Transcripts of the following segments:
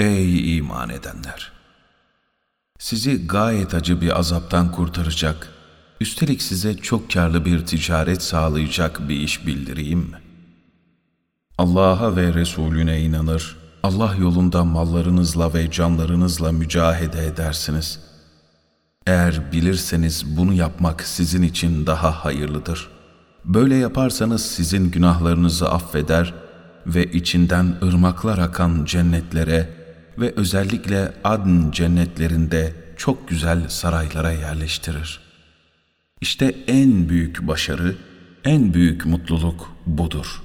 Ey iman edenler! Sizi gayet acı bir azaptan kurtaracak, üstelik size çok karlı bir ticaret sağlayacak bir iş bildireyim mi? Allah'a ve Resulüne inanır, Allah yolunda mallarınızla ve canlarınızla mücahede edersiniz. Eğer bilirseniz bunu yapmak sizin için daha hayırlıdır. Böyle yaparsanız sizin günahlarınızı affeder ve içinden ırmaklar akan cennetlere ve özellikle adn cennetlerinde çok güzel saraylara yerleştirir. İşte en büyük başarı, en büyük mutluluk budur.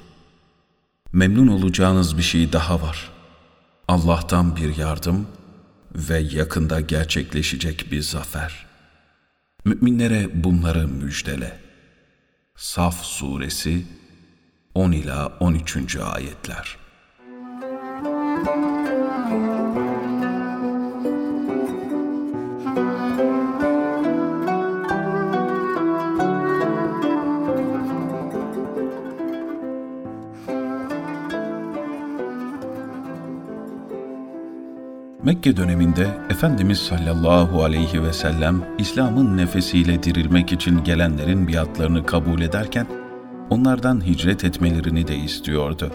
Memnun olacağınız bir şey daha var. Allah'tan bir yardım ve yakında gerçekleşecek bir zafer. Müminlere bunları müjdele. Saf Suresi 10 ila 13. ayetler. Mekke döneminde Efendimiz sallallahu aleyhi ve sellem İslam'ın nefesiyle dirilmek için gelenlerin biatlarını kabul ederken onlardan hicret etmelerini de istiyordu.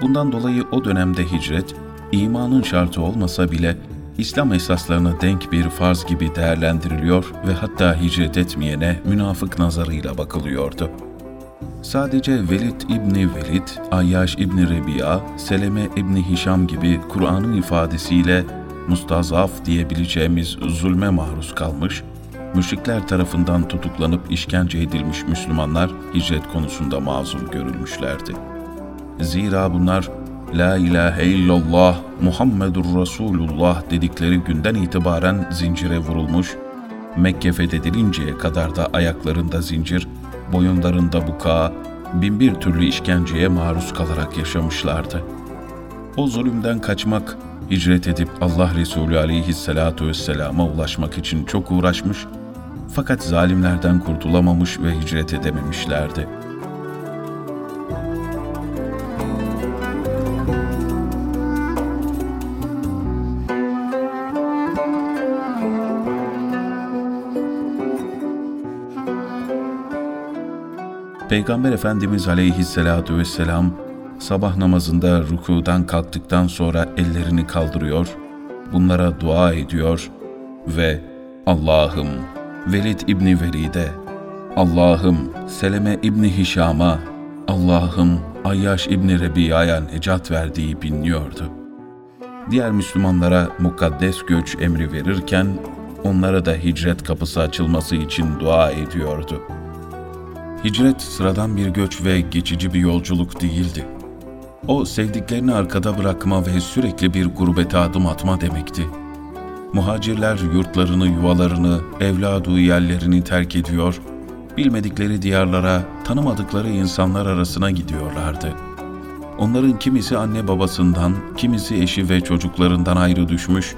Bundan dolayı o dönemde hicret, imanın şartı olmasa bile İslam esaslarına denk bir farz gibi değerlendiriliyor ve hatta hicret etmeyene münafık nazarıyla bakılıyordu. Sadece Velid İbni Velid, Ayyaş İbni Rebiya, Seleme İbni Hişam gibi Kur'an'ın ifadesiyle mustazaf diyebileceğimiz zulme maruz kalmış, müşrikler tarafından tutuklanıp işkence edilmiş Müslümanlar hicret konusunda mazur görülmüşlerdi. Zira bunlar La ilahe illallah Muhammedur Resulullah dedikleri günden itibaren zincire vurulmuş, Mekke fethedilinceye kadar da ayaklarında zincir, boyunlarında buka, binbir türlü işkenceye maruz kalarak yaşamışlardı. O zulümden kaçmak, hicret edip Allah Resulü aleyhissalatu vesselama ulaşmak için çok uğraşmış, fakat zalimlerden kurtulamamış ve hicret edememişlerdi.'' Peygamber Efendimiz aleyhissalatu vesselam sabah namazında rukudan kalktıktan sonra ellerini kaldırıyor, bunlara dua ediyor ve Allah'ım Velid İbni Velid'e, Allah'ım Seleme İbni Hişam'a, Allah'ım Ayyaş İbni Rebiya'ya necat verdiği binliyordu. Diğer Müslümanlara mukaddes göç emri verirken onlara da hicret kapısı açılması için dua ediyordu.'' Hicret sıradan bir göç ve geçici bir yolculuk değildi. O sevdiklerini arkada bırakma ve sürekli bir gurbete adım atma demekti. Muhacirler yurtlarını, yuvalarını, evladı yerlerini terk ediyor, bilmedikleri diyarlara, tanımadıkları insanlar arasına gidiyorlardı. Onların kimisi anne babasından, kimisi eşi ve çocuklarından ayrı düşmüş,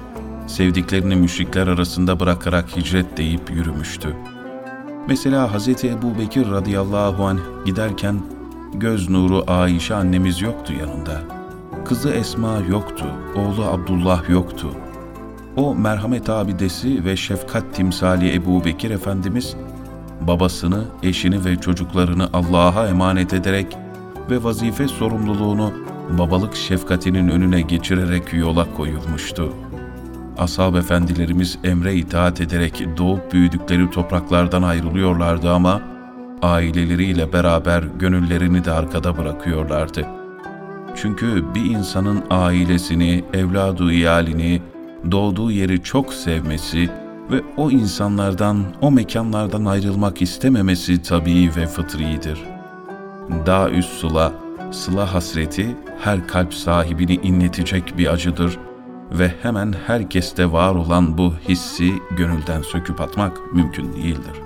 sevdiklerini müşrikler arasında bırakarak hicret deyip yürümüştü.'' Mesela Hz. Ebu Bekir radıyallahu anh giderken göz nuru Ayşe annemiz yoktu yanında. Kızı Esma yoktu, oğlu Abdullah yoktu. O merhamet abidesi ve şefkat timsali Ebu Bekir Efendimiz, babasını, eşini ve çocuklarını Allah'a emanet ederek ve vazife sorumluluğunu babalık şefkatinin önüne geçirerek yola koyulmuştu.'' Ashab efendilerimiz emre itaat ederek doğup büyüdükleri topraklardan ayrılıyorlardı ama aileleriyle beraber gönüllerini de arkada bırakıyorlardı. Çünkü bir insanın ailesini, evladı iyalini, doğduğu yeri çok sevmesi ve o insanlardan, o mekanlardan ayrılmak istememesi tabii ve fıtridir. Dağ üst sıla, sıla hasreti her kalp sahibini inletecek bir acıdır ve hemen herkeste var olan bu hissi gönülden söküp atmak mümkün değildir.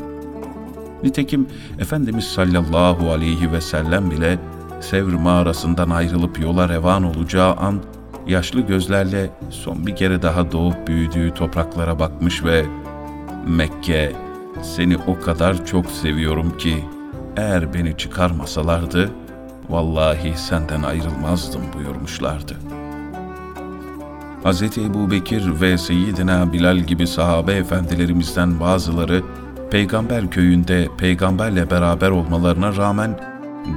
Nitekim Efendimiz sallallahu aleyhi ve sellem bile Sevr mağarasından ayrılıp yola revan olacağı an yaşlı gözlerle son bir kere daha doğup büyüdüğü topraklara bakmış ve Mekke seni o kadar çok seviyorum ki eğer beni çıkarmasalardı vallahi senden ayrılmazdım buyurmuşlardı.'' Hz. Ebu Bekir ve Seyyidina Bilal gibi sahabe efendilerimizden bazıları peygamber köyünde peygamberle beraber olmalarına rağmen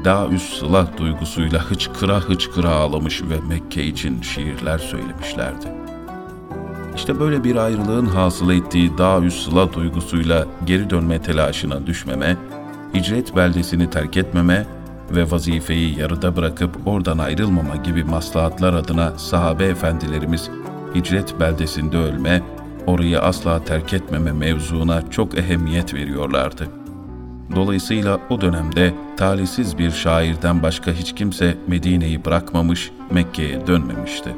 daha üst sılah duygusuyla hıçkıra hıçkıra ağlamış ve Mekke için şiirler söylemişlerdi. İşte böyle bir ayrılığın hasıl ettiği daha üst sıla duygusuyla geri dönme telaşına düşmeme, hicret beldesini terk etmeme ve vazifeyi yarıda bırakıp oradan ayrılmama gibi maslahatlar adına sahabe efendilerimiz hicret beldesinde ölme, orayı asla terk etmeme mevzuuna çok ehemmiyet veriyorlardı. Dolayısıyla o dönemde talihsiz bir şairden başka hiç kimse Medine'yi bırakmamış, Mekke'ye dönmemişti.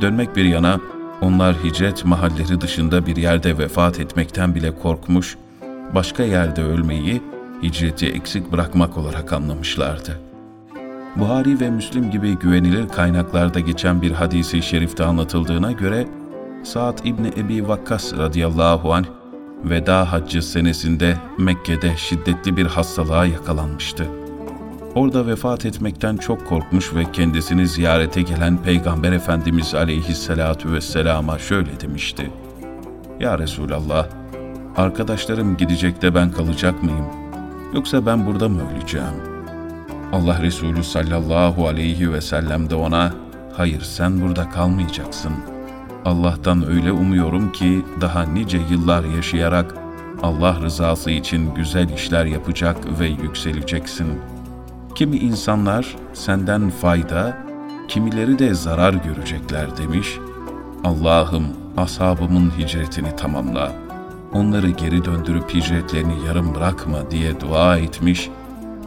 Dönmek bir yana, onlar hicret mahalleri dışında bir yerde vefat etmekten bile korkmuş, başka yerde ölmeyi hicreti eksik bırakmak olarak anlamışlardı. Buhari ve Müslim gibi güvenilir kaynaklarda geçen bir hadisi şerifte anlatıldığına göre Sa'd İbni Ebi Vakkas radıyallahu anh veda haccı senesinde Mekke'de şiddetli bir hastalığa yakalanmıştı. Orada vefat etmekten çok korkmuş ve kendisini ziyarete gelen Peygamber Efendimiz aleyhissalatu vesselama şöyle demişti. Ya Resulallah, arkadaşlarım gidecek de ben kalacak mıyım?'' Yoksa ben burada mı öleceğim? Allah Resulü sallallahu aleyhi ve sellem de ona, hayır sen burada kalmayacaksın. Allah'tan öyle umuyorum ki daha nice yıllar yaşayarak Allah rızası için güzel işler yapacak ve yükseleceksin. Kimi insanlar senden fayda, kimileri de zarar görecekler demiş. Allah'ım ashabımın hicretini tamamla.'' Onları geri döndürüp hicretlerini yarım bırakma diye dua etmiş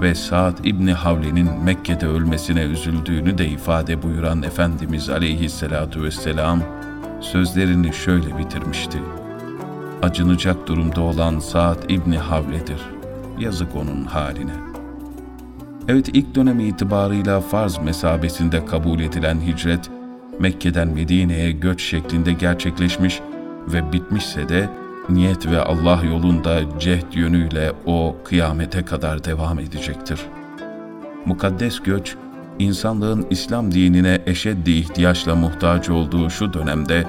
ve Sa'd İbni Havle'nin Mekke'de ölmesine üzüldüğünü de ifade buyuran Efendimiz aleyhissalatu vesselam sözlerini şöyle bitirmişti. Acınacak durumda olan Sa'd İbni Havle'dir. Yazık onun haline. Evet ilk dönemi itibarıyla farz mesabesinde kabul edilen hicret, Mekke'den Medine'ye göç şeklinde gerçekleşmiş ve bitmişse de niyet ve Allah yolunda cehd yönüyle o kıyamete kadar devam edecektir. Mukaddes göç, insanlığın İslam dinine eşeddi ihtiyaçla muhtaç olduğu şu dönemde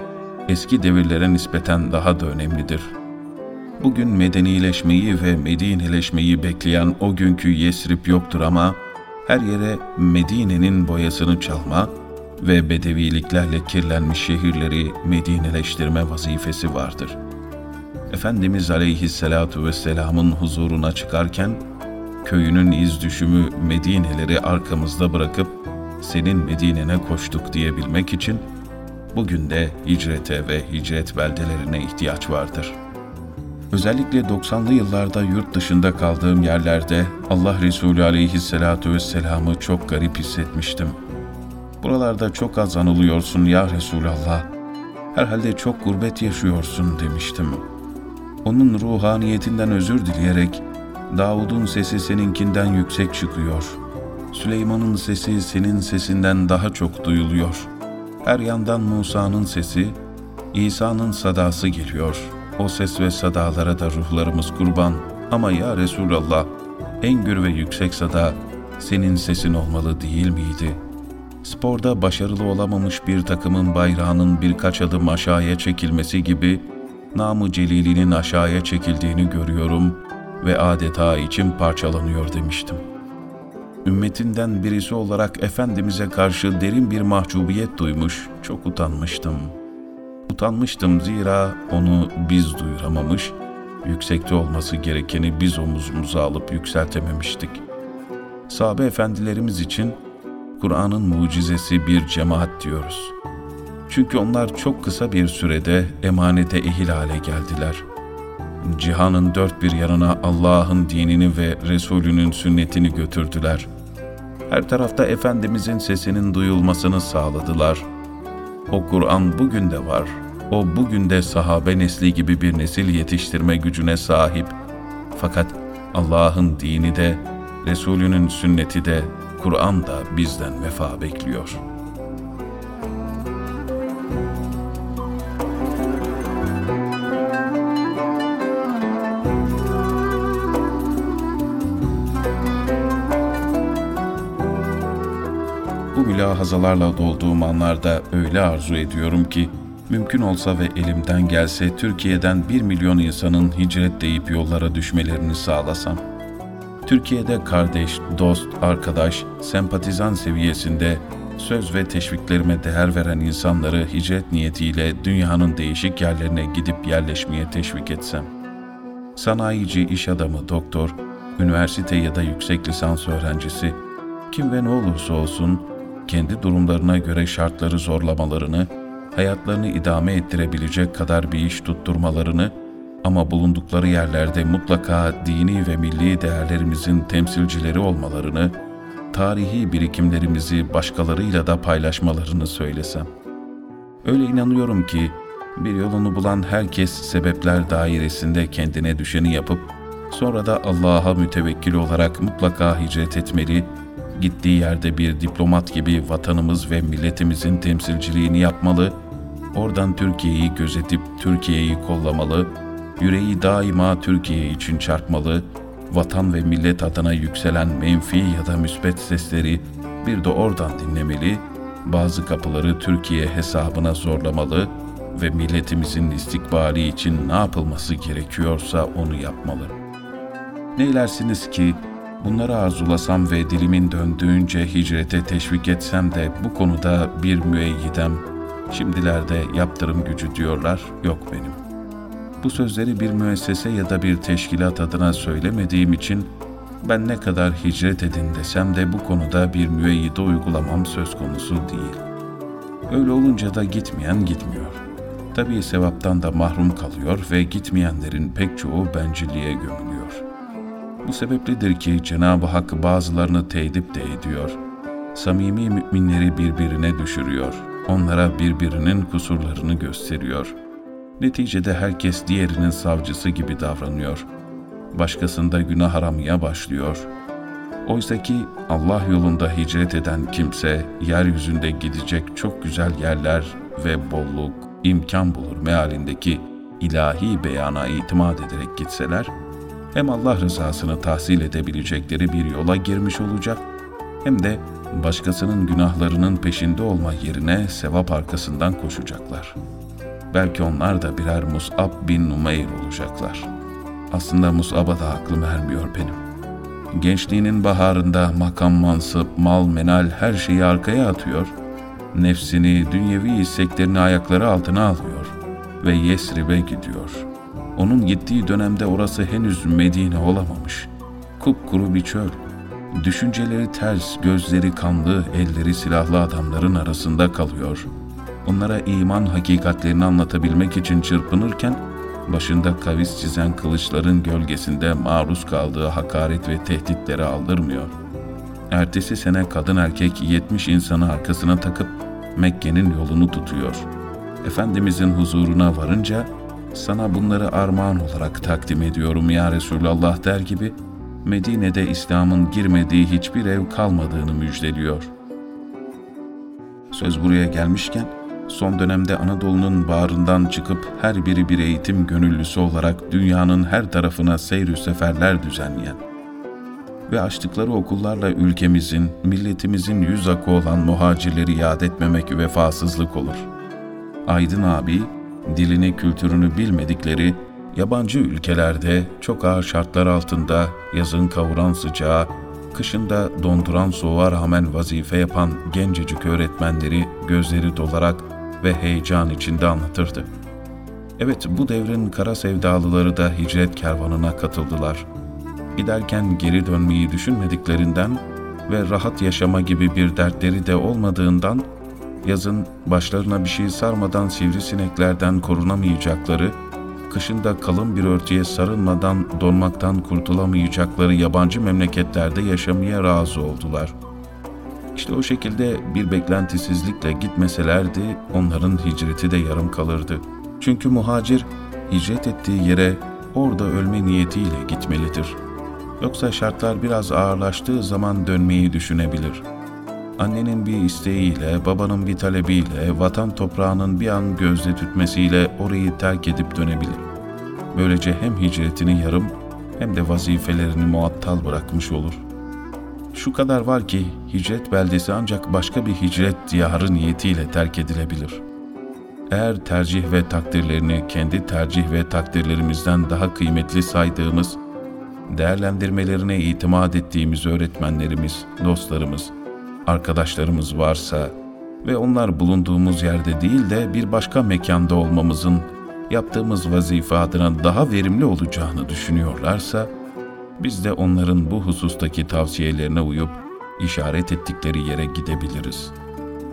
eski devirlere nispeten daha da önemlidir. Bugün medenileşmeyi ve medineleşmeyi bekleyen o günkü Yesrib yoktur ama her yere Medine'nin boyasını çalma ve bedeviliklerle kirlenmiş şehirleri medineleştirme vazifesi vardır.'' Efendimiz aleyhissalatu vesselamın huzuruna çıkarken, köyünün iz düşümü Medine'leri arkamızda bırakıp senin Medine'ne koştuk diyebilmek için bugün de hicrete ve hicret beldelerine ihtiyaç vardır. Özellikle 90'lı yıllarda yurt dışında kaldığım yerlerde Allah Resulü aleyhissalatu vesselam'ı çok garip hissetmiştim. Buralarda çok az anılıyorsun ya Resulallah. Herhalde çok gurbet yaşıyorsun demiştim.'' Onun ruhaniyetinden özür dileyerek Davud'un sesi seninkinden yüksek çıkıyor. Süleyman'ın sesi senin sesinden daha çok duyuluyor. Her yandan Musa'nın sesi, İsa'nın sadası geliyor. O ses ve sadalara da ruhlarımız kurban. Ama ya Resulallah, en gür ve yüksek sada senin sesin olmalı değil miydi? Sporda başarılı olamamış bir takımın bayrağının birkaç adım aşağıya çekilmesi gibi namı celilinin aşağıya çekildiğini görüyorum ve adeta içim parçalanıyor demiştim. Ümmetinden birisi olarak Efendimiz'e karşı derin bir mahcubiyet duymuş, çok utanmıştım. Utanmıştım zira onu biz duyuramamış, yüksekte olması gerekeni biz omuzumuza alıp yükseltememiştik. Sahabe efendilerimiz için Kur'an'ın mucizesi bir cemaat diyoruz.'' Çünkü onlar çok kısa bir sürede emanete ehil hale geldiler. Cihanın dört bir yanına Allah'ın dinini ve Resulünün sünnetini götürdüler. Her tarafta Efendimizin sesinin duyulmasını sağladılar. O Kur'an bugün de var. O bugün de sahabe nesli gibi bir nesil yetiştirme gücüne sahip. Fakat Allah'ın dini de, Resulünün sünneti de, Kur'an da bizden vefa bekliyor.'' Mülahazalarla dolduğum anlarda öyle arzu ediyorum ki, mümkün olsa ve elimden gelse Türkiye'den bir milyon insanın hicret deyip yollara düşmelerini sağlasam. Türkiye'de kardeş, dost, arkadaş, sempatizan seviyesinde söz ve teşviklerime değer veren insanları hicret niyetiyle dünyanın değişik yerlerine gidip yerleşmeye teşvik etsem. Sanayici, iş adamı, doktor, üniversite ya da yüksek lisans öğrencisi, kim ve ne olursa olsun kendi durumlarına göre şartları zorlamalarını, hayatlarını idame ettirebilecek kadar bir iş tutturmalarını ama bulundukları yerlerde mutlaka dini ve milli değerlerimizin temsilcileri olmalarını, tarihi birikimlerimizi başkalarıyla da paylaşmalarını söylesem. Öyle inanıyorum ki bir yolunu bulan herkes sebepler dairesinde kendine düşeni yapıp sonra da Allah'a mütevekkil olarak mutlaka hicret etmeli, gittiği yerde bir diplomat gibi vatanımız ve milletimizin temsilciliğini yapmalı, oradan Türkiye'yi gözetip Türkiye'yi kollamalı, yüreği daima Türkiye için çarpmalı, vatan ve millet adına yükselen menfi ya da müspet sesleri bir de oradan dinlemeli, bazı kapıları Türkiye hesabına zorlamalı ve milletimizin istikbali için ne yapılması gerekiyorsa onu yapmalı. Neylersiniz ki bunları arzulasam ve dilimin döndüğünce hicrete teşvik etsem de bu konuda bir müeyyidem, şimdilerde yaptırım gücü diyorlar, yok benim.'' Bu sözleri bir müessese ya da bir teşkilat adına söylemediğim için ben ne kadar hicret edin desem de bu konuda bir müeyyide uygulamam söz konusu değil. Öyle olunca da gitmeyen gitmiyor. Tabii sevaptan da mahrum kalıyor ve gitmeyenlerin pek çoğu bencilliğe gömülüyor. Bu sebepledir ki Cenab-ı Hak bazılarını teydip de ediyor. Samimi müminleri birbirine düşürüyor. Onlara birbirinin kusurlarını gösteriyor.'' Neticede herkes diğerinin savcısı gibi davranıyor. Başkasında günah aramaya başlıyor. Oysa ki Allah yolunda hicret eden kimse yeryüzünde gidecek çok güzel yerler ve bolluk, imkan bulur mealindeki ilahi beyana itimat ederek gitseler, hem Allah rızasını tahsil edebilecekleri bir yola girmiş olacak, hem de başkasının günahlarının peşinde olma yerine sevap arkasından koşacaklar.'' Belki onlar da birer Mus'ab bin Numeyr olacaklar. Aslında Mus'ab'a da aklım ermiyor benim. Gençliğinin baharında makam mansıp, mal menal her şeyi arkaya atıyor, nefsini, dünyevi isteklerini ayakları altına alıyor ve Yesrib'e gidiyor. Onun gittiği dönemde orası henüz Medine olamamış. Kupkuru bir çöl. Düşünceleri ters, gözleri kanlı, elleri silahlı adamların arasında kalıyor.'' onlara iman hakikatlerini anlatabilmek için çırpınırken, başında kavis çizen kılıçların gölgesinde maruz kaldığı hakaret ve tehditleri aldırmıyor. Ertesi sene kadın erkek 70 insanı arkasına takıp Mekke'nin yolunu tutuyor. Efendimizin huzuruna varınca sana bunları armağan olarak takdim ediyorum ya Resulallah der gibi Medine'de İslam'ın girmediği hiçbir ev kalmadığını müjdeliyor. Söz buraya gelmişken son dönemde Anadolu'nun bağrından çıkıp her biri bir eğitim gönüllüsü olarak dünyanın her tarafına seyr seferler düzenleyen ve açtıkları okullarla ülkemizin, milletimizin yüz akı olan muhacirleri yad etmemek vefasızlık olur. Aydın abi, dilini, kültürünü bilmedikleri, yabancı ülkelerde çok ağır şartlar altında yazın kavuran sıcağı, kışında donduran soğuğa rağmen vazife yapan gencecik öğretmenleri gözleri dolarak ve heyecan içinde anlatırdı. Evet bu devrin kara sevdalıları da hicret kervanına katıldılar. Giderken geri dönmeyi düşünmediklerinden ve rahat yaşama gibi bir dertleri de olmadığından yazın başlarına bir şey sarmadan sivrisineklerden korunamayacakları, kışında kalın bir örtüye sarılmadan donmaktan kurtulamayacakları yabancı memleketlerde yaşamaya razı oldular.'' İşte o şekilde bir beklentisizlikle gitmeselerdi onların hicreti de yarım kalırdı. Çünkü muhacir hicret ettiği yere orada ölme niyetiyle gitmelidir. Yoksa şartlar biraz ağırlaştığı zaman dönmeyi düşünebilir. Annenin bir isteğiyle, babanın bir talebiyle, vatan toprağının bir an gözde tütmesiyle orayı terk edip dönebilir. Böylece hem hicretini yarım hem de vazifelerini muattal bırakmış olur.'' Şu kadar var ki hicret beldesi ancak başka bir hicret diyarı niyetiyle terk edilebilir. Eğer tercih ve takdirlerini kendi tercih ve takdirlerimizden daha kıymetli saydığımız, değerlendirmelerine itimat ettiğimiz öğretmenlerimiz, dostlarımız, arkadaşlarımız varsa ve onlar bulunduğumuz yerde değil de bir başka mekanda olmamızın yaptığımız vazife adına daha verimli olacağını düşünüyorlarsa, biz de onların bu husustaki tavsiyelerine uyup işaret ettikleri yere gidebiliriz.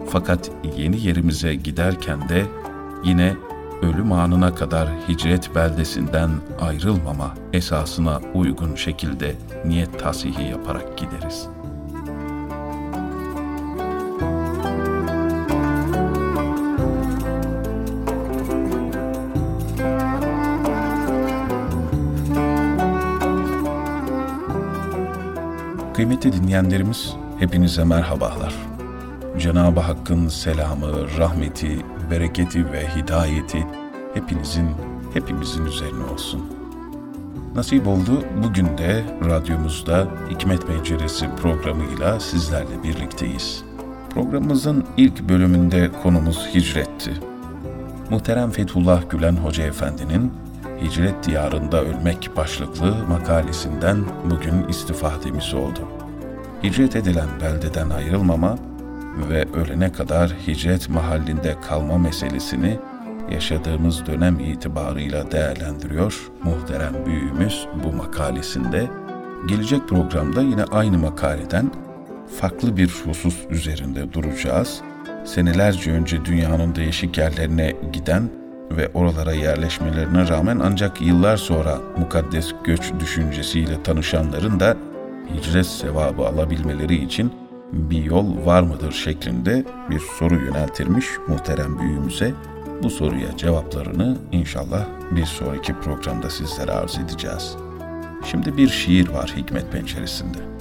Fakat yeni yerimize giderken de yine ölüm anına kadar hicret beldesinden ayrılmama esasına uygun şekilde niyet tasihi yaparak gideriz.'' Kıymetli dinleyenlerimiz, hepinize merhabalar. Cenab-ı Hakk'ın selamı, rahmeti, bereketi ve hidayeti hepinizin, hepimizin üzerine olsun. Nasip oldu bugün de radyomuzda Hikmet Penceresi programıyla sizlerle birlikteyiz. Programımızın ilk bölümünde konumuz hicretti. Muhterem Fethullah Gülen Hoca Efendi'nin Hicret Diyarında Ölmek başlıklı makalesinden bugün istifademiz oldu. Hicret edilen beldeden ayrılmama ve ölene kadar hicret mahallinde kalma meselesini yaşadığımız dönem itibarıyla değerlendiriyor muhterem büyüğümüz bu makalesinde. Gelecek programda yine aynı makaleden farklı bir husus üzerinde duracağız. Senelerce önce dünyanın değişik yerlerine giden ve oralara yerleşmelerine rağmen ancak yıllar sonra mukaddes göç düşüncesiyle tanışanların da hicret sevabı alabilmeleri için bir yol var mıdır şeklinde bir soru yöneltilmiş muhterem büyüğümüze. Bu soruya cevaplarını inşallah bir sonraki programda sizlere arz edeceğiz. Şimdi bir şiir var Hikmet Penceresi'nde.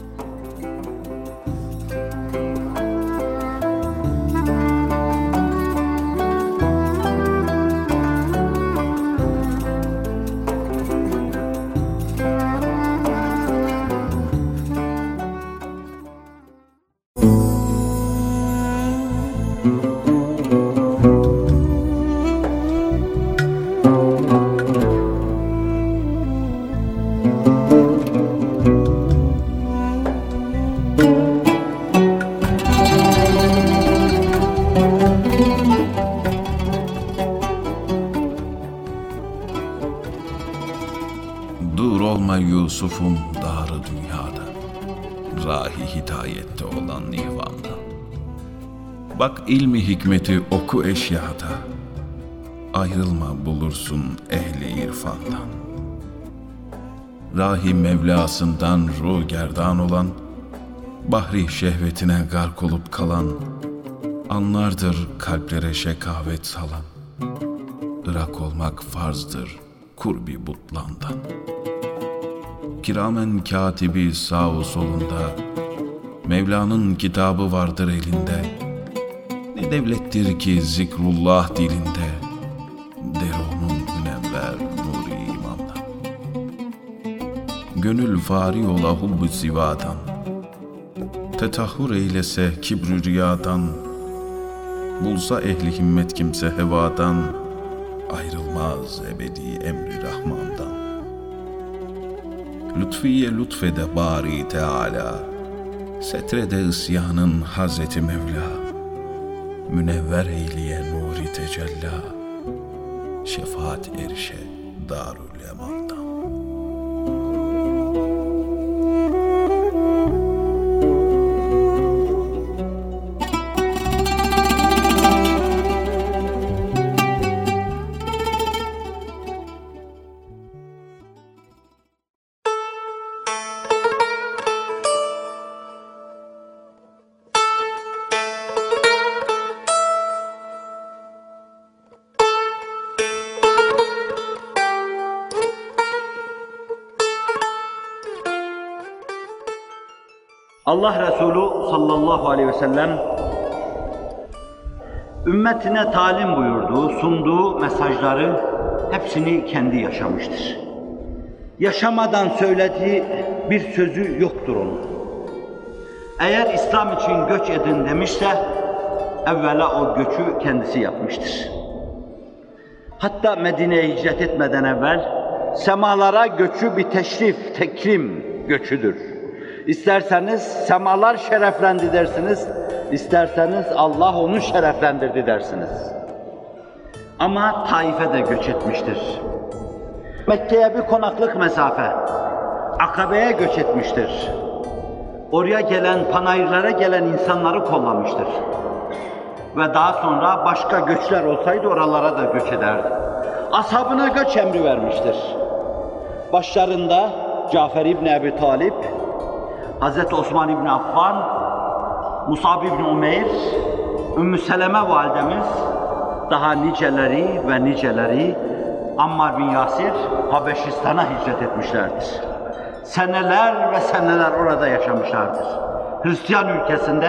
Yusuf'un darı dünyada, rahi hidayette olan nihvandan. Bak ilmi hikmeti oku eşyada, ayrılma bulursun ehli irfandan. Rahi Mevlasından ruh gerdan olan, bahri şehvetine gark olup kalan, anlardır kalplere şekavet salan. Irak olmak farzdır kurbi butlandan.'' Kiramen katibi sağ solunda, Mevla'nın kitabı vardır elinde. Ne devlettir ki zikrullah dilinde, der onun münevver nuri imamdan. Gönül fari ola hubbu zivadan, tetahhur eylese kibrü riyadan, bulsa ehli himmet kimse hevadan, ayrılmaz ebedi emri Rahman'dan. Lütfiye lütfede bari Teala, setrede isyanın Hazreti Mevla, münevver eyleye nuri tecella, şefaat erişe darül emandan. Allah Resulü sallallahu aleyhi ve sellem ümmetine talim buyurduğu, sunduğu mesajları hepsini kendi yaşamıştır. Yaşamadan söylediği bir sözü yoktur onun. Eğer İslam için göç edin demişse, evvela o göçü kendisi yapmıştır. Hatta Medine'ye hicret etmeden evvel, semalara göçü bir teşrif, tekrim göçüdür. İsterseniz semalar şereflendi dersiniz, isterseniz Allah onu şereflendirdi dersiniz. Ama Taif'e de göç etmiştir. Mekke'ye bir konaklık mesafe, Akabe'ye göç etmiştir. Oraya gelen, panayırlara gelen insanları kollamıştır. Ve daha sonra başka göçler olsaydı oralara da göç ederdi. Ashabına göç emri vermiştir. Başlarında Cafer İbni Ebi Talip, Hz. Osman İbni Affan, Musab İbni Umeyr, Ümmü Seleme validemiz, daha niceleri ve niceleri Ammar bin Yasir Habeşistan'a hicret etmişlerdir. Seneler ve seneler orada yaşamışlardır. Hristiyan ülkesinde,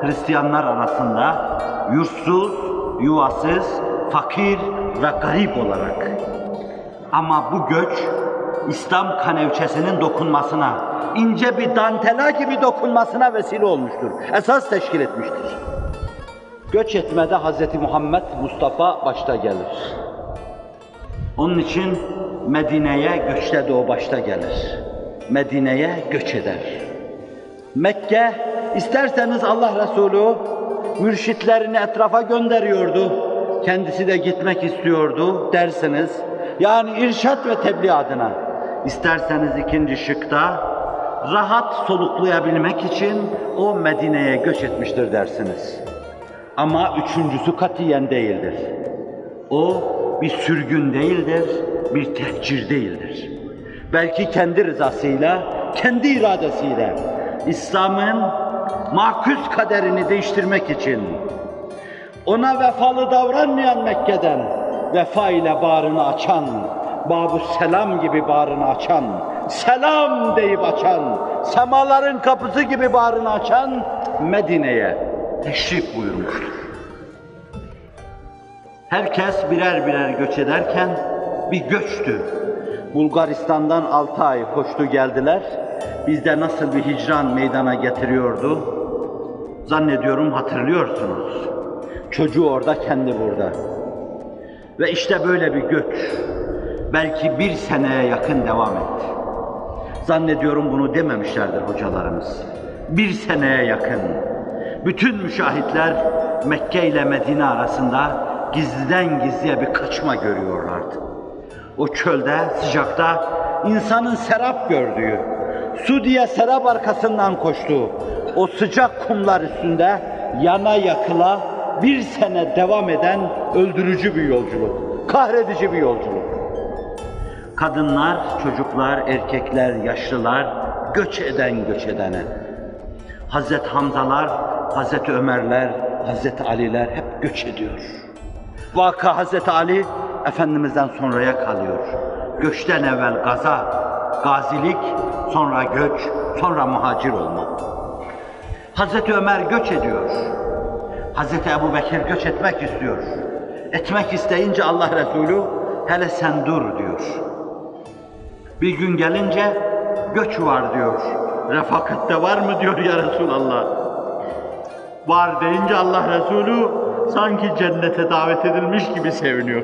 Hristiyanlar arasında yurtsuz, yuvasız, fakir ve garip olarak. Ama bu göç İslam kanevçesinin dokunmasına, ince bir dantela gibi dokunmasına vesile olmuştur. Esas teşkil etmiştir. Göç etmede Hz. Muhammed Mustafa başta gelir. Onun için Medine'ye göçte de o başta gelir. Medine'ye göç eder. Mekke, isterseniz Allah Resulü mürşitlerini etrafa gönderiyordu. Kendisi de gitmek istiyordu dersiniz. Yani irşat ve tebliğ adına. İsterseniz ikinci şıkta rahat soluklayabilmek için o Medine'ye göç etmiştir dersiniz. Ama üçüncüsü katiyen değildir. O bir sürgün değildir, bir tehcir değildir. Belki kendi rızasıyla, kendi iradesiyle İslam'ın makus kaderini değiştirmek için ona vefalı davranmayan Mekke'den vefa ile bağrını açan, Babu Selam gibi bağrını açan, selam deyip açan, semaların kapısı gibi bağrını açan Medine'ye teşrif buyurmuştur. Herkes birer birer göç ederken bir göçtü. Bulgaristan'dan altı ay koştu geldiler. Bizde nasıl bir hicran meydana getiriyordu? Zannediyorum hatırlıyorsunuz. Çocuğu orada, kendi burada. Ve işte böyle bir göç. Belki bir seneye yakın devam etti. Zannediyorum bunu dememişlerdir hocalarımız. Bir seneye yakın. Bütün müşahitler Mekke ile Medine arasında gizliden gizliye bir kaçma görüyorlardı. O çölde, sıcakta insanın serap gördüğü, su diye serap arkasından koştuğu, o sıcak kumlar üstünde yana yakıla bir sene devam eden öldürücü bir yolculuk, kahredici bir yolculuk. Kadınlar, çocuklar, erkekler, yaşlılar göç eden göç edene. Hazreti Hamzalar, Hazreti Ömerler, Hazreti Aliler hep göç ediyor. Vaka Hazreti Ali Efendimiz'den sonraya kalıyor. Göçten evvel gaza, gazilik, sonra göç, sonra muhacir olma. Hazreti Ömer göç ediyor. Hazreti Ebu Bekir göç etmek istiyor. Etmek isteyince Allah Resulü hele sen dur diyor. Bir gün gelince göç var diyor. Refakatte var mı diyor ya Resulallah. Var deyince Allah Resulü sanki cennete davet edilmiş gibi seviniyor.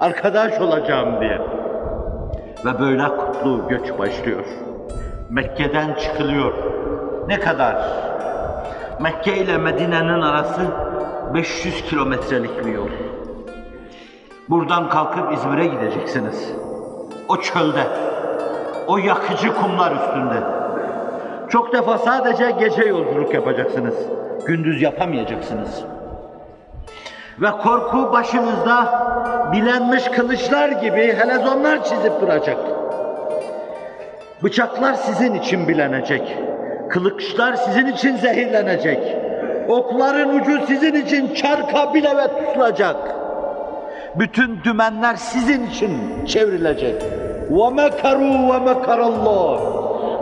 Arkadaş olacağım diye. Ve böyle kutlu göç başlıyor. Mekke'den çıkılıyor. Ne kadar? Mekke ile Medine'nin arası 500 kilometrelik bir yol. Buradan kalkıp İzmir'e gideceksiniz. O çölde, o yakıcı kumlar üstünde. Çok defa sadece gece yolculuk yapacaksınız. Gündüz yapamayacaksınız. Ve korku başınızda bilenmiş kılıçlar gibi helezonlar çizip duracak. Bıçaklar sizin için bilenecek. Kılıçlar sizin için zehirlenecek. Okların ucu sizin için çarka bile ve tutulacak Bütün dümenler sizin için çevrilecek. وَمَكَرُوا وَمَكَرَ اللّٰهِ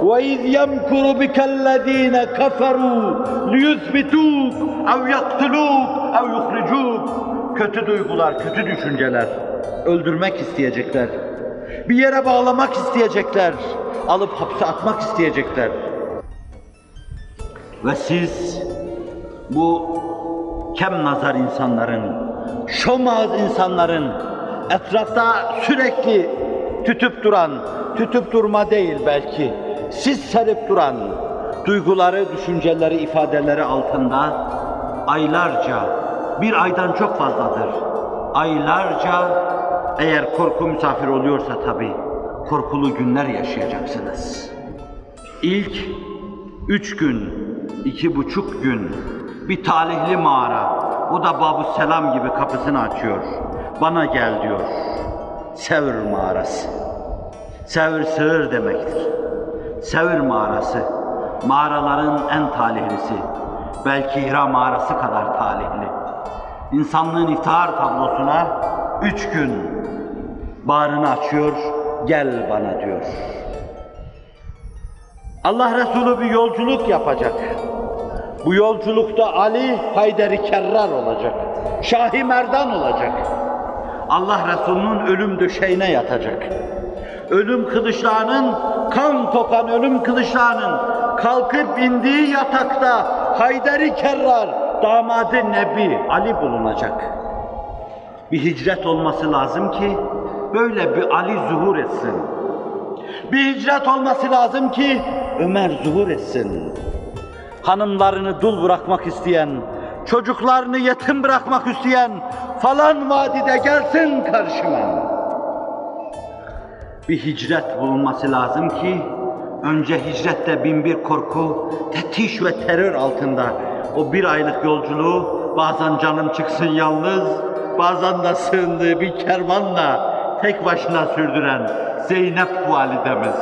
وَاِذْ يَمْكُرُ بِكَ الَّذ۪ينَ كَفَرُوا لِيُثْبِتُوكَ اَوْ يَقْتُلُوكَ اَوْ يُخْرِجُوكَ Kötü duygular, kötü düşünceler. Öldürmek isteyecekler. Bir yere bağlamak isteyecekler. Alıp hapse atmak isteyecekler. Ve siz bu kem nazar insanların, şomaz insanların etrafta sürekli tütüp duran, tütüp durma değil belki, siz serip duran duyguları, düşünceleri, ifadeleri altında aylarca, bir aydan çok fazladır, aylarca eğer korku misafir oluyorsa tabii, korkulu günler yaşayacaksınız. İlk üç gün, iki buçuk gün bir talihli mağara, o da Babu Selam gibi kapısını açıyor. Bana gel diyor. Sevr mağarası. Sevr sığır demektir. Sevr mağarası, mağaraların en talihlisi. Belki Hira mağarası kadar talihli. İnsanlığın iftihar tablosuna üç gün bağrını açıyor, gel bana diyor. Allah Resulü bir yolculuk yapacak. Bu yolculukta Ali Hayderi Kerrar olacak. Şahi Merdan olacak. Allah Resulü'nün ölüm döşeğine yatacak. Ölüm kılıçlarının, kan kokan ölüm kılıçlarının kalkıp indiği yatakta Hayderi Kerrar, damadı Nebi Ali bulunacak. Bir hicret olması lazım ki böyle bir Ali zuhur etsin. Bir hicret olması lazım ki Ömer zuhur etsin. Hanımlarını dul bırakmak isteyen, çocuklarını yetim bırakmak isteyen falan vadide gelsin karşıma. Bir hicret bulunması lazım ki önce hicrette bin bir korku, tetiş ve terör altında o bir aylık yolculuğu bazen canım çıksın yalnız, bazen de sığındığı bir kervanla tek başına sürdüren Zeynep validemiz,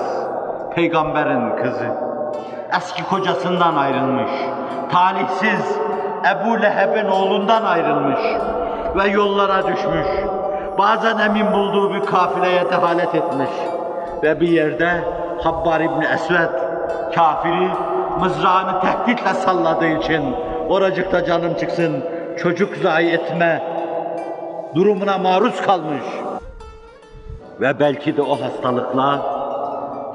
peygamberin kızı, eski kocasından ayrılmış, talihsiz Ebu Leheb'in oğlundan ayrılmış ve yollara düşmüş. Bazen emin bulduğu bir kafileye dehalet etmiş ve bir yerde Habbar İbni Esved kafiri mızrağını tehditle salladığı için oracıkta canım çıksın çocuk zayi etme durumuna maruz kalmış. Ve belki de o hastalıkla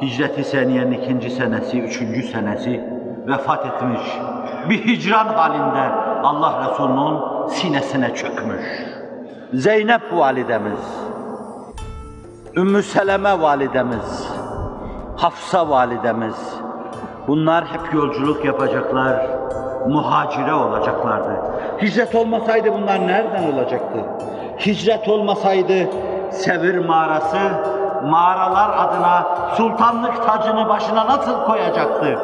Hicret-i Seniye'nin ikinci senesi, üçüncü senesi vefat etmiş. Bir hicran halinde Allah Resulü'nün sinesine çökmüş. Zeynep validemiz, Ümmü Seleme validemiz, Hafsa validemiz, bunlar hep yolculuk yapacaklar, muhacire olacaklardı. Hicret olmasaydı bunlar nereden olacaktı? Hicret olmasaydı Sevir mağarası, mağaralar adına sultanlık tacını başına nasıl koyacaktı?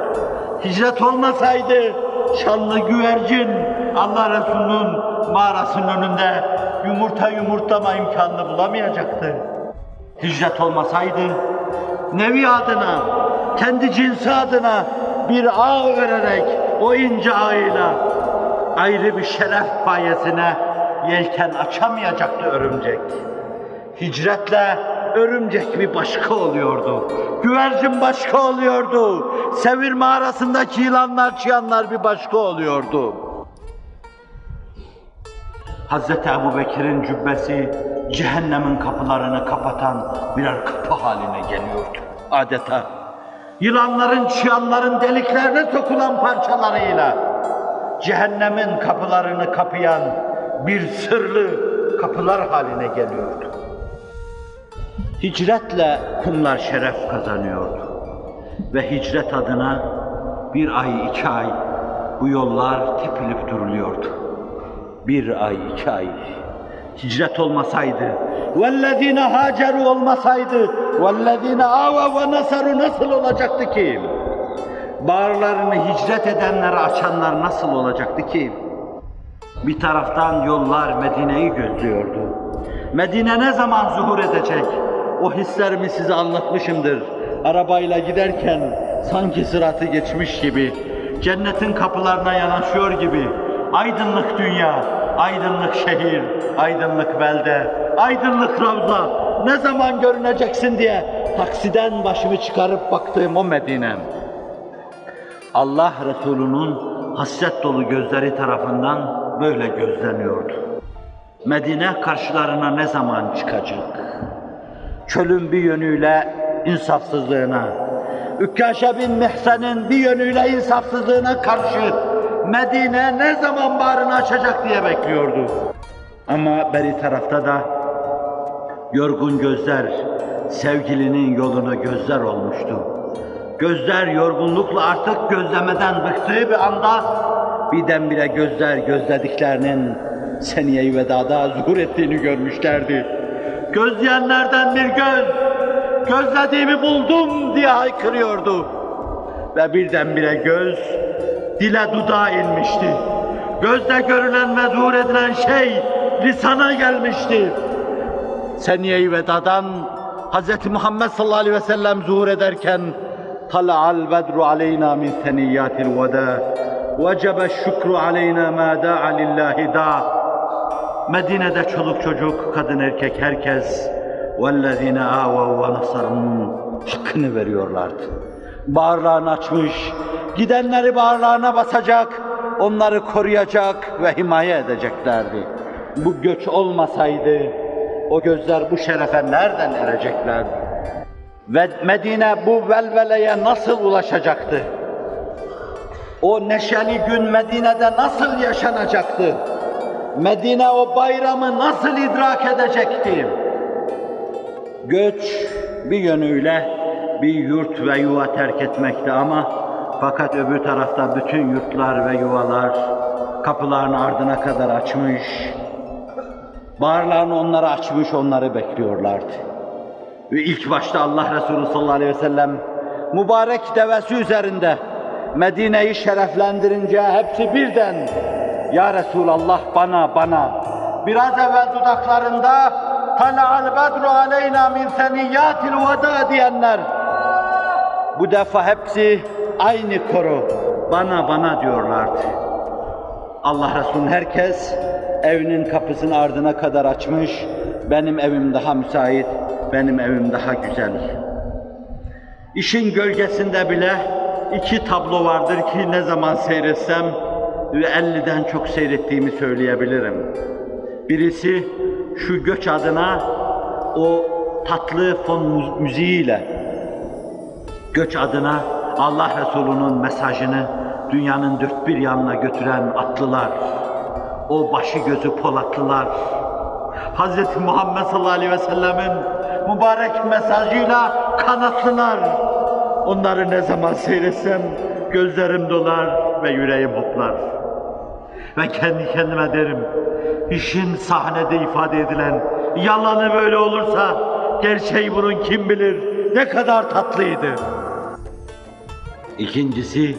Hicret olmasaydı şanlı güvercin Allah Resulü'nün mağarasının önünde yumurta yumurtlama imkanını bulamayacaktı. Hicret olmasaydı nevi adına, kendi cinsi adına bir ağ örerek o ince ağıyla ayrı bir şeref payesine yelken açamayacaktı örümcek. Hicretle örümcek bir başka oluyordu. Güvercin başka oluyordu. Sevir mağarasındaki yılanlar, çıyanlar bir başka oluyordu. Hazreti Ebu Bekir'in cübbesi cehennemin kapılarını kapatan birer kapı haline geliyordu adeta. Yılanların, çıyanların deliklerine sokulan parçalarıyla cehennemin kapılarını kapayan bir sırlı kapılar haline geliyordu. Hicretle kumlar şeref kazanıyordu. Ve hicret adına bir ay, iki ay bu yollar tepilip duruluyordu. Bir ay, iki ay. Hicret olmasaydı, وَالَّذ۪ينَ هَاجَرُوا olmasaydı, وَالَّذ۪ينَ آوَا وَنَصَرُوا nasıl olacaktı ki? Bağırlarını hicret edenleri açanlar nasıl olacaktı ki? Bir taraftan yollar Medine'yi gözlüyordu. Medine ne zaman zuhur edecek? O hislerimi size anlatmışımdır. Arabayla giderken sanki sıratı geçmiş gibi, cennetin kapılarına yanaşıyor gibi, aydınlık dünya, aydınlık şehir, aydınlık belde, aydınlık ravza, ne zaman görüneceksin diye taksiden başımı çıkarıp baktığım o Medine. Allah Resulü'nün hasret dolu gözleri tarafından böyle gözleniyordu. Medine karşılarına ne zaman çıkacak? Çölün bir yönüyle insafsızlığına, Ükkaşe bin Mihsen'in bir yönüyle insafsızlığına karşı Medine ne zaman bağrını açacak diye bekliyordu. Ama beri tarafta da yorgun gözler sevgilinin yolunu gözler olmuştu. Gözler yorgunlukla artık gözlemeden bıktığı bir anda birdenbire gözler gözlediklerinin seniye vedada zuhur ettiğini görmüşlerdi. Gözleyenlerden bir göz, gözlediğimi buldum diye haykırıyordu. Ve birdenbire göz, dile dudağa inmişti. Gözle görülen ve zuhur edilen şey, lisana gelmişti. Seniye-i Veda'dan Hz. Muhammed sallallahu aleyhi ve sellem zuhur ederken Tala'al bedru aleyna min seniyyatil veda Vecebe şükru aleyna ma da'a lillahi da'a Medine'de çoluk çocuk, kadın erkek herkes وَالَّذِينَ آوَوْا وَنَصَرُونَ hakkını veriyorlardı. Bağırlarını açmış, gidenleri bağırlarına basacak, onları koruyacak ve himaye edeceklerdi. Bu göç olmasaydı o gözler bu şerefe nereden ereceklerdi? Ve Medine bu velveleye nasıl ulaşacaktı? O neşeli gün Medine'de nasıl yaşanacaktı? Medine o bayramı nasıl idrak edecekti? Göç bir yönüyle bir yurt ve yuva terk etmekti ama fakat öbür tarafta bütün yurtlar ve yuvalar kapılarını ardına kadar açmış, bağırlarını onlara açmış, onları bekliyorlardı. Ve ilk başta Allah Resulü sallallahu aleyhi ve sellem mübarek devesi üzerinde Medine'yi şereflendirince hepsi birden Ya Resulallah bana bana biraz evvel dudaklarında Tala'al bedru aleyna min seniyyatil veda diyenler bu defa hepsi aynı koro bana bana diyorlardı. Allah Resulü herkes evinin kapısını ardına kadar açmış, benim evim daha müsait, benim evim daha güzel. İşin gölgesinde bile iki tablo vardır ki ne zaman seyretsem 50'den çok seyrettiğimi söyleyebilirim. Birisi şu göç adına o tatlı fon müziğiyle göç adına Allah Resulü'nün mesajını dünyanın dört bir yanına götüren atlılar, o başı gözü polatlılar, Hz. Muhammed sallallahu aleyhi ve sellemin mübarek mesajıyla kanatlılar. Onları ne zaman seyretsem gözlerim dolar ve yüreğim hoplar. Ve kendi kendime derim, işin sahnede ifade edilen yalanı böyle olursa gerçeği bunun kim bilir ne kadar tatlıydı. İkincisi,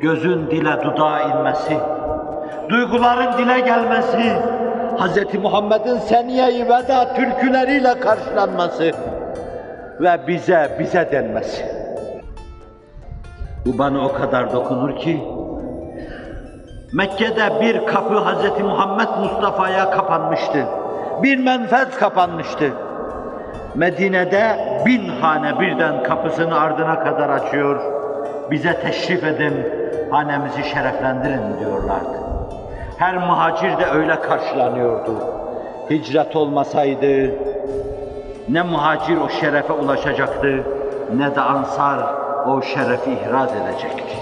gözün dile dudağa inmesi, duyguların dile gelmesi, Hz. Muhammed'in seniye-i veda türküleriyle karşılanması ve bize, bize denmesi. Bu bana o kadar dokunur ki, Mekke'de bir kapı Hz. Muhammed Mustafa'ya kapanmıştı. Bir menfez kapanmıştı. Medine'de bin hane birden kapısını ardına kadar açıyor. Bize teşrif edin, hanemizi şereflendirin diyorlardı. Her muhacir de öyle karşılanıyordu. Hicret olmasaydı ne muhacir o şerefe ulaşacaktı ne de ansar o şerefi ihraz edecekti.